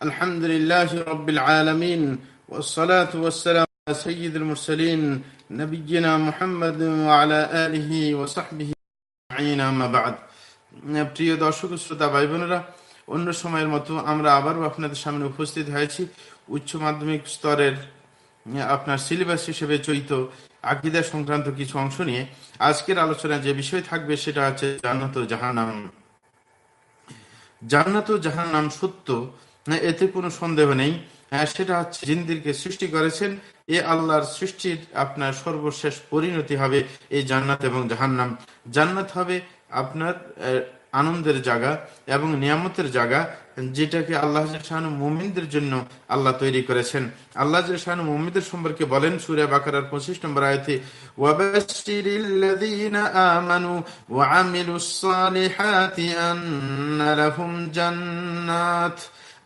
الحمد لله رب العالمين والصلاة والسلام على سيد المرسلين نبينا محمد وعلى آله وصحبه أجمعين أما بعد প্রিয় দর্শক শ্রোতা ভাই বোনেরা অন্য সময়ের মতো আমরা আবারও আপনাদের সামনে উপস্থিত হয়েছি উচ্চ মাধ্যমিক স্তরের আপনার সিলেবাস হিসেবে চৈত আকিদা সংক্রান্ত কিছু অংশ নিয়ে আজকের আলোচনায় যে বিষয় থাকবে সেটা হচ্ছে জান্নাত ও জাহান্নাম জান্নাত ও জাহান্নাম সত্য এতে কোনো সন্দেহ নেই। হ্যাঁ সেটা হচ্ছে জিন্দিরকে সৃষ্টি করেছেন। এ আল্লাহর সৃষ্টির আপনার সর্বশেষ পরিণতি হবে এই জান্নাত এবং জাহান্নাম। জান্নাত হবে আপনার আনন্দের জায়গা এবং নিয়ামতের জায়গা যেটাকে আল্লাহ মুমিনদের জন্য আল্লাহ তৈরি করেছেন। আল্লাহ শাহানু মুমিনদের সম্পর্কে বলেন সুরে বাকার পঁচিশ নম্বর আয়তে আমানু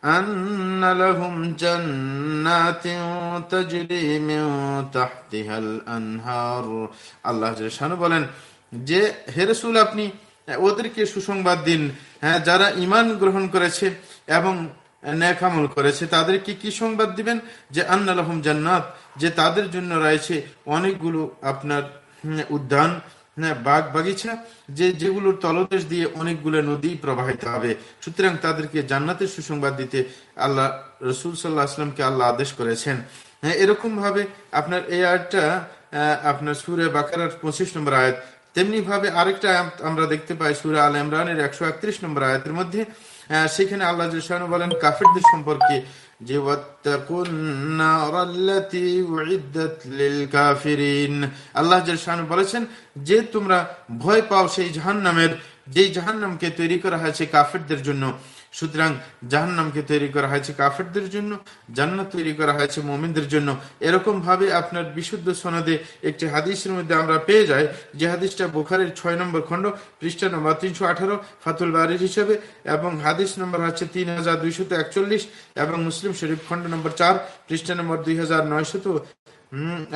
ওয়ামিলুস সালিহাতি আন্না লাহুম জান্নাত أن لهم جنات تجري من تحتها الأنهار আল্লাহ শানু বলেন যে হেরসুল আপনি ওদেরকে সুসংবাদ দিন হ্যাঁ যারা ইমান গ্রহণ করেছে এবং ন্যাকামল করেছে তাদেরকে কি সংবাদ দিবেন যে আন্নালহম জান্নাত যে তাদের জন্য রয়েছে অনেকগুলো আপনার উদ্যান বাগ বাগিচা, যে যেগুলোর তলদেশ দিয়ে অনেকগুলো নদী প্রবাহিত হবে। সুতরাং তাদেরকে জান্নাতের সুসংবাদ দিতে আল্লাহ, রসুল সাল্লাহ আসলামকে আল্লাহ আদেশ করেছেন। হ্যাঁ এরকম ভাবে আপনার এই আয়টা আপনার সুরে বাকার পঁচিশ নম্বর আয়াত তেমনি ভাবে আরেকটা আমরা দেখতে পাই সুরা আল ইমরানের একশো একত্রিশ নম্বর আয়াতের মধ্যে সেখানে আল্লাহ বলেন, কাফেরদের সম্পর্কে যে আল্লাহ বলেছেন, যে তোমরা ভয় পাও সেই জাহান নামের যে জাহান নামকে তৈরি করা হয়েছে কাফেরদের জন্য সুতরাং জাহান্নামকে তৈরি করা হয়েছে কাফেরদের জন্য, জান্নাত তৈরি করা হয়েছে মোমিনদের জন্য। এরকম ভাবে আপনার বিশুদ্ধ সনদে একটি হাদিসের মধ্যে আমরা পেয়ে যাই, যে হাদিসটা বোখারের ছয় নম্বর খণ্ড, পৃষ্ঠা নম্বর তিনশো আঠারো, ফাতুল বাড়ির হিসেবে, এবং হাদিস নম্বর হচ্ছে তিন হাজার দুইশত একচল্লিশ, এবং মুসলিম শরীফ খণ্ড নম্বর চার, পৃষ্ঠা নম্বর দুই হাজার নয়শত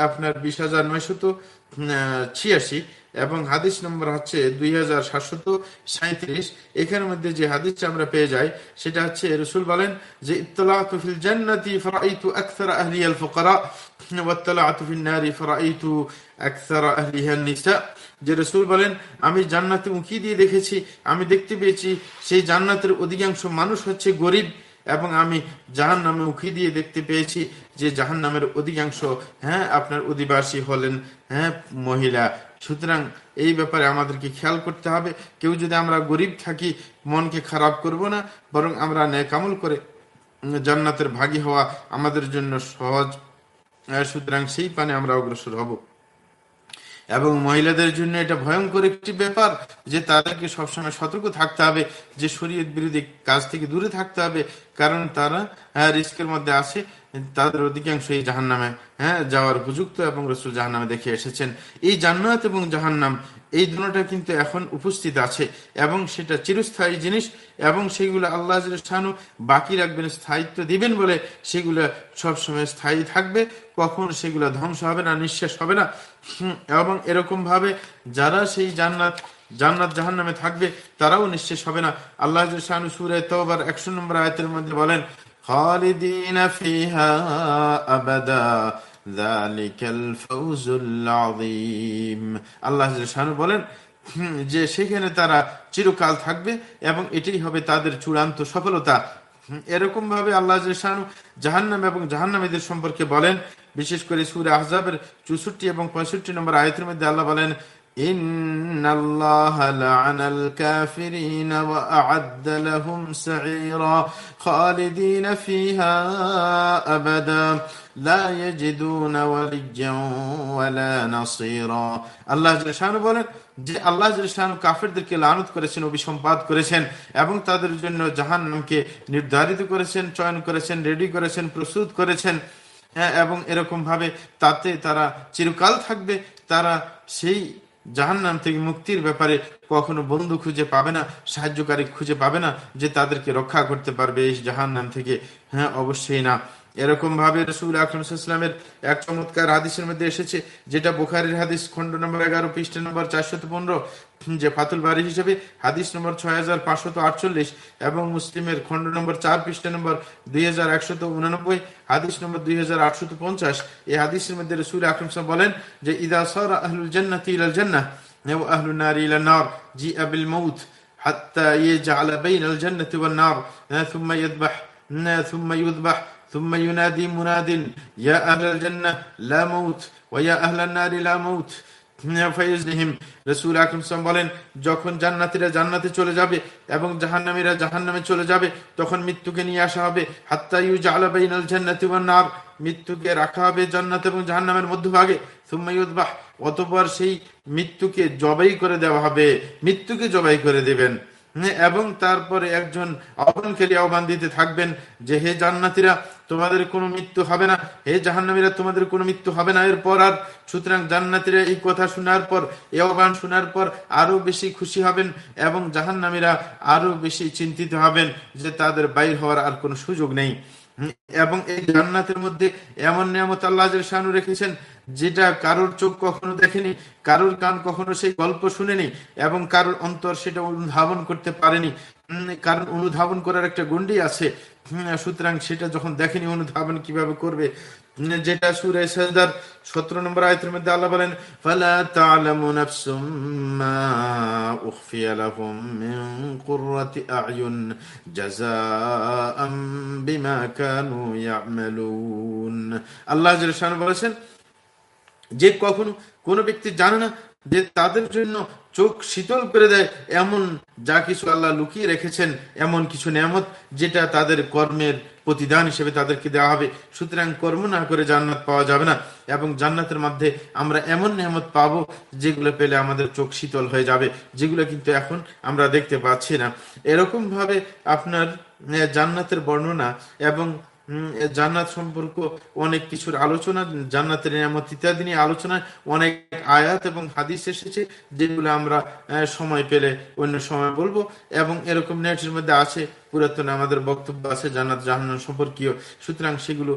আপনার বিশ হাজার নয়শত ছিয়াশি, এবং হাদিস নম্বর হচ্ছে দুই হাজার সাতশত সাঁত্রিশ এখানের মধ্যে যে হাদিসটা আমরা পেয়ে যাই, সেটা হচ্ছে রসুল বলেন যে জান্নাতি যে রসুল বলেন, আমি জান্নাতে উঁকি দিয়ে দেখেছি, আমি দেখতে পেয়েছি, সেই জান্নাতের অধিকাংশ মানুষ হচ্ছে গরিব এবং আমি জাহান নামে উখি দিয়ে দেখতে পেয়েছি যে জাহান নামের অধিকাংশ হ্যাঁ আপনার অধিবাসী হলেন হ্যাঁ মহিলা। সুতরাং এই ব্যাপারে আমাদেরকে খেয়াল করতে হবে। কেউ যদি আমরা গরিব থাকি, মনকে খারাপ করব না, বরং আমরা ন্যাকামল করে জান্নাতের ভাগী হওয়া আমাদের জন্য সহজ। সুতরাং সেই পানে আমরা অগ্রসর হব। এবং মহিলাদের জন্য এটা ভয়ঙ্কর একটি ব্যাপার যে তাদেরকে সবসময় সতর্ক থাকতে হবে, যে শরীয়ত বিরোধী কাজ থেকে দূরে থাকতে হবে, কারণ তারা রিস্কের মধ্যে আসে তাদের অধিকাংশ এই জাহান নামে হ্যাঁ যাওয়ার উপযুক্ত এবং রসুল জাহান নামে দেখে এসেছেন। এই জান্নাত এবং জাহান্নাম, এই দুটা কিন্তু এখন উপস্থিত আছে এবং সেটা চিরস্থায়ী জিনিস এবং সেগুলো আল্লাহ শাহানু বাকি রাখবেন, স্থায়িত্ব দিবেন বলে সেগুলো সবসময় স্থায়ী থাকবে। কখন সেগুলো ধ্বংস হবে না নিঃশ্বাস হবে না। এবং এরকম ভাবে যারা সেই জান্নাত জান্নাত জাহান নামে থাকবে, তারাও নিঃশেষ হবে না। আল্লাহ শাহানু সুরে তো একশো নম্বর আয়তের মধ্যে বলেন খালিদিন ফিহা আবাদা আল্লাহ বলেন, যে সেখানে তারা চিরকাল থাকবে এবং এটাই হবে তাদের চূড়ান্ত সফলতা। এরকম ভাবে আল্লাহ জাহান্নাম এবং জাহান্নামীদের সম্পর্কে বলেন। বিশেষ করে সুরে আহজাবের চৌষট্টি এবং পঁয়ষট্টি নম্বর আয়তের মধ্যে আল্লাহ বলেন إن الله لعن الكافرين وأعد لهم سعيرا خالدين فيها أبدا لا يجدون وليا ولا نصيرا আল্লাহ শাহানু বলেন যে আল্লাহ শাহানু কাফেরদেরকে লানত করেছেন অভিসম্পাদ করেছেন এবং তাদের জন্য জাহান নামকে নির্ধারিত করেছেন চয়ন করেছেন রেডি করেছেন প্রস্তুত করেছেন হ্যাঁ এবং এরকম ভাবে তাতে তারা চিরকাল থাকবে তারা সেই জাহান নাম থেকে মুক্তির ব্যাপারে কখনো বন্ধু খুঁজে পাবে না, সাহায্যকারী খুঁজে পাবে না যে তাদেরকে রক্ষা করতে পারবে এই জাহান নাম থেকে। হ্যাঁ অবশ্যই না। এরকম ভাবে রসুল আকরমসাল্লামের এক চমৎকার হাদিসের মধ্যে এসেছে, যেটা বুখারির হাদিস খন্ড নম্বর এগারো, পৃষ্ঠ নম্বর চারশত পনেরো। যে ফাতুল বাড়ি হিসেবে হাদিস নম্বর ছয় হাজার পাঁচশত আটচল্লিশ এবং মুসলিমের খণ্ড নম্বর চার পৃষ্ঠা নম্বর দুই হাজার একশত উনানব্বই হাদিস নম্বর দুই হাজার আটশত পঞ্চাশ এই হাদিসের মধ্যে রসুল আকরম বলেন যে ইদা সর আহলুল জান্নাত ইলাল জান্নাহ আহলুল নার ইলা নার জি আবিল মৌত حتى يجعل بين الجنة والنار ثم يذبح ثم يذبح ثم ينادي مناد يا أهل الجنة لا موت ويا أهل النار لا موت রসুল আকরম বলেন, যখন জান্নাতিরা জান্নাতে চলে যাবে এবং জাহান্নামীরা জাহান্নামে চলে যাবে, তখন মৃত্যুকে নিয়ে আসা হবে। হাত্তা ইউ জালাবাইনাল জান্নাতি মৃত্যুকে রাখা হবে জান্নাত এবং জাহান্নামের মধ্যভাগে। সুম্মাইউদ্বাহ অতপর সেই মৃত্যুকে জবাই করে দেওয়া হবে। মৃত্যুকে জবাই করে দেবেন। এবং তারপরে একজন আহ্বানকারী আহ্বান দিতে থাকবেন যে, হে জান্নাতিরা, তোমাদের কোনো মৃত্যু হবে না। হে জাহান্নামীরা, তোমাদের কোনো মৃত্যু হবে না। এরপর আর, সুতরাং জান্নাতিরা এই কথা শোনার পর এ আহ্বান শোনার পর আরও বেশি খুশি হবেন এবং জাহান্নামীরা আরও বেশি চিন্তিত হবেন যে, তাদের বাইর হওয়ার আর কোনো সুযোগ নেই। এবং এই জান্নাতের মধ্যে এমন নিয়ামত আল্লাহ শানু রেখেছেন, যেটা কারোর চোখ কখনো দেখেনি, কারোর কান কখনো সেই গল্প শুনেনি, এবং কারোর অন্তর সেটা অনুধাবন করতে পারেনি। কারণ অনুধাবন করার একটা গন্ডি আছে। সুতরাং সেটা যখন দেখেনি, অনুধাবন কীভাবে করবে? যেটা সুরে সাজদার সতেরো নম্বর আয়তের মধ্যে আল্লাহ বলেন, ফালা তা'লামু নাফসুম মা উখফিয়া লাহুম কুররাতি আ'য়ুন জাযাআম বিমা কানু ইয়ামালুন। আল্লাহ জাল্লাহু বলেছেন যে কখনো কোনো ব্যক্তি জানে না যে তাদের জন্য চোখ শীতল করে দেয় এমন যা কিছু আল্লাহ লুকিয়ে রেখেছেন, এমন কিছু নিয়ামত যেটা তাদের কর্মের প্রতিদান হিসেবে তাদেরকে দেওয়া হবে। সুতরাং কর্ম না করে জান্নাত পাওয়া যাবে না এবং জান্নাতের মধ্যে আমরা এমন নিয়ামত পাবো যেগুলো পেলে আমাদের চোখ শীতল হয়ে যাবে, যেগুলো কিন্তু এখন আমরা দেখতে পাচ্ছি না। এরকম ভাবে আপনার জান্নাতের বর্ণনা এবং জান্নাত সম্পর্ক অনেক কিছুর আলোচনা, জান্নাতের নিয়ামত ইত্যাদি নিয়ে আলোচনা অনেক আয়াত এবং হাদিস এসেছে, যেগুলো আমরা সময় পেলে অন্য সময় বলব। এবং এরকম নেটের মধ্যে আছে, পুরাতন আমাদের বক্তব্য আছে, জান্নাত জাহান্ন সম্পর্কীয়। সুতরাং সেগুলো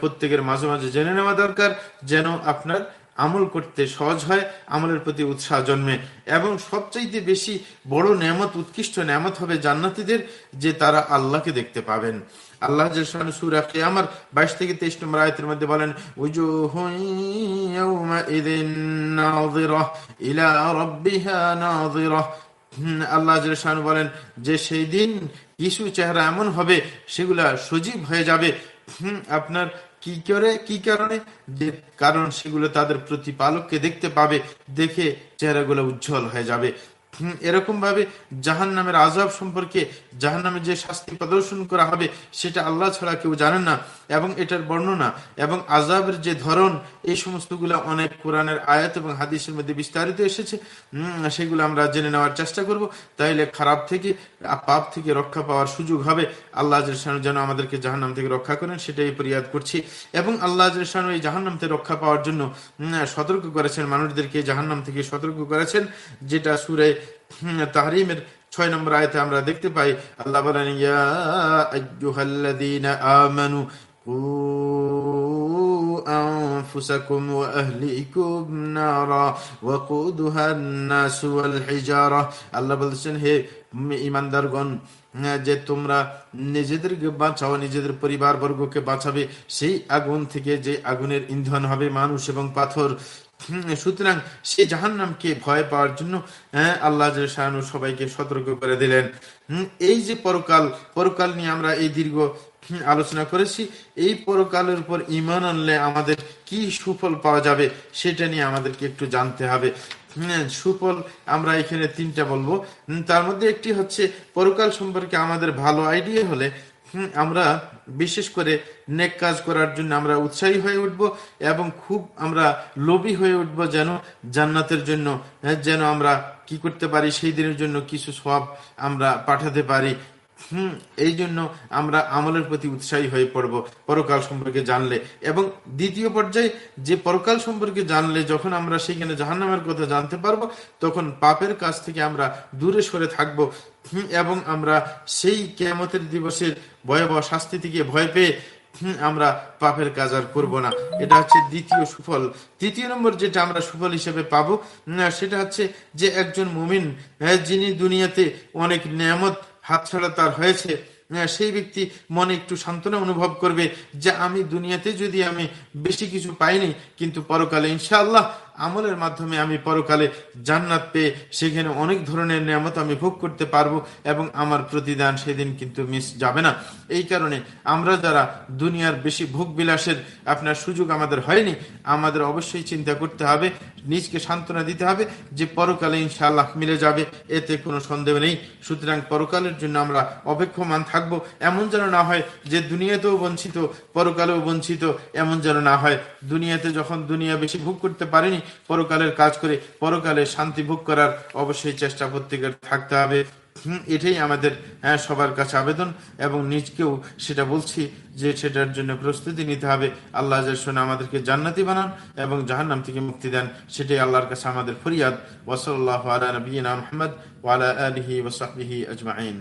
প্রত্যেকের মাঝে মাঝে জেনে নেওয়া দরকার, যেন আপনার আমল করতে সহজ হয়, আমলের প্রতি উৎসাহ জন্মে। এবং সবচাইতে বেশি বড় নেমত উৎকৃষ্ট নেমত হবে জান্নাতিদের, যে তারা আল্লাহকে দেখতে পাবেন। আল্লাহ সুরা আমার বাইশ থেকে তেইশ নম্বর আয়তের মধ্যে বলেন আল্লাহ বলেন, যে সেই দিন কিছু চেহারা এমন হবে, সেগুলা সজীব হয়ে যাবে। আপনার কি করে, কি কারণে? যে কারণ সেগুলো তাদের প্রতিপালককে দেখতে পাবে, দেখে চেহারাগুলো উজ্জ্বল হয়ে যাবে। এরকম ভাবে জাহান নামের আজাব সম্পর্কে জাহান নামে যে শাস্তি প্রদর্শন করা হবে, সেটা আল্লাহ ছাড়া কেউ জানেন না এবং এটার বর্ণনা এবং আজাবের যে ধরন, এই সমস্তগুলো অনেক কোরআনের আয়াত এবং হাদিসের মধ্যে বিস্তারিত এসেছে। সেগুলো আমরা জেনে নেওয়ার চেষ্টা করব। তাইলে খারাপ থেকে পাপ থেকে রক্ষা পাওয়ার সুযোগ হবে। আল্লাহ যেন আমাদেরকে জাহান্নাম থেকে রক্ষা করেন, সেটাই পরিয়াদ করছি। এবং আল্লাহ এই জাহান্নাম থেকে রক্ষা পাওয়ার জন্য সতর্ক করেছেন, মানুষদেরকে জাহান্নাম থেকে সতর্ক করেছেন, যেটা সুরে তাহরিমের ছয় নম্বর আয়তে আমরা দেখতে পাই আল্লাহ বলেন আমানু أنفسكم وأهليكم نارا وقودها الناس والحجارة আল্লাহ বলছেন হে ইমানদারগণ যে তোমরা নিজেদেরকে বাঁচাও নিজেদের পরিবার বর্গকে বাঁচাবে সেই আগুন থেকে যে আগুনের ইন্ধন হবে মানুষ এবং পাথর সুতরাং সেই জাহান্নামকে ভয় পাওয়ার জন্য হ্যাঁ, আল্লাহ সবাইকে সতর্ক করে দিলেন। এই যে পরকাল পরকাল নিয়ে আমরা এই দীর্ঘ আলোচনা করেছি এই পরকালের উপর ইমান আনলে আমাদের কি সুফল পাওয়া যাবে সেটা নিয়ে আমাদেরকে একটু জানতে হবে। সুফল আমরা এখানে তিনটা বলব। তার মধ্যে একটি হচ্ছে পরকাল সম্পর্কে আমাদের ভালো আইডিয়া হলে আমরা বিশেষ করে নেক কাজ করার জন্য আমরা উৎসাহী হয়ে উঠব এবং খুব আমরা লোভী হয়ে উঠব যেন জান্নাতের জন্য যেন আমরা কি করতে পারি, সেই দিনের জন্য কিছু সব আমরা পাঠাতে পারি। হুম এই জন্য আমরা আমলের প্রতি উৎসাহী হয়ে পড়ব পরকাল সম্পর্কে জানলে। এবং দ্বিতীয় পর্যায়ে যে পরকাল সম্পর্কে জানলে যখন আমরা সেখানে জাহান্নামের কথা জানতে পারব তখন পাপের কাছ থেকে আমরা দূরে সরে থাকব। এবং আমরা সেই কেমতের দিবসের ভয়াবহ শাস্তি থেকে ভয় পেয়ে আমরা পাপের কাজ আর করব না। এটা হচ্ছে দ্বিতীয় সুফল। তৃতীয় নম্বর যেটা আমরা সুফল হিসেবে পাবো সেটা হচ্ছে যে একজন মুমিন হ্যাঁ, যিনি দুনিয়াতে অনেক নিয়ামত হাতছাড়া তার হয়েছে। হ্যাঁ, সেই ব্যক্তি মনে একটু সান্ত্বনা অনুভব করবে যে আমি দুনিয়াতে যদি আমি বেশি কিছু পাইনি কিন্তু পরকালে ইনশাআল্লাহ আমলের মাধ্যমে আমি পরকালে জান্নাত পেয়ে সেখানে অনেক ধরনের নিয়ামত আমি ভোগ করতে পারব এবং আমার প্রতিদান সেদিন কিন্তু মিস যাবে না। এই কারণে আমরা যারা দুনিয়ার বেশি ভোগ বিলাসের আপনার সুযোগ আমাদের হয়নি, আমাদের অবশ্যই চিন্তা করতে হবে, নিজকে সান্ত্বনা দিতে হবে যে পরকালে ইনশাআল্লাহ মিলে যাবে, এতে কোনো সন্দেহ নেই। সুতরাং পরকালের জন্য আমরা অপেক্ষমান থাকব। এমন যেন না হয় যে দুনিয়াতেও বঞ্চিত, পরকালেও বঞ্চিত, এমন যেন না হয়। দুনিয়াতে যখন দুনিয়া বেশি ভোগ করতে পারেনি পরকালের কাজ করে পরকালে শান্তি ভোগ করার অবশ্যই চেষ্টা প্রত্যেকের থাকতে হবে। হুম, এটাই আমাদের হ্যাঁ, সবার কাছে আবেদন এবং নিজকেও সেটা বলছি যে সেটার জন্য প্রস্তুতি নিতে হবে। আল্লাহ শোনে আমাদেরকে জান্নাতি বানান এবং জাহান্নাম থেকে মুক্তি দেন। সেটাই আল্লাহর কাছে আমাদের ফরিয়াদ। ওসল্লাহ আলা নবীনা মোহাম্মদ ওয়ালা আলহি ওসাহি আজমাইন।